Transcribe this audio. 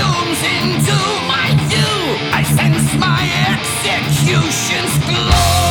looms into my view. I sense my execution's glow.